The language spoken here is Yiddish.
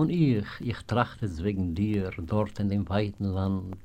Und ich, ich trachte es wegen dir, dort in dem weiten Land,